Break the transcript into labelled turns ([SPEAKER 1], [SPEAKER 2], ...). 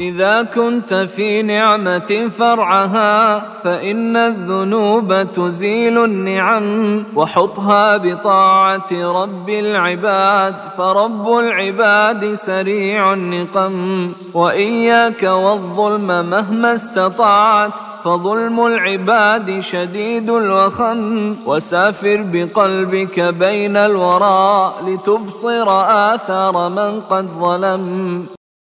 [SPEAKER 1] إذا كنت في نعمة فرعها فإن الذنوب تزيل النعم وحطها بطاعة رب العباد فرب العباد سريع النقم. وإياك والظلم مهما استطعت فظلم العباد شديد الوخم. وسافر بقلبك بين الورى لتبصر آثار من قد ظلم.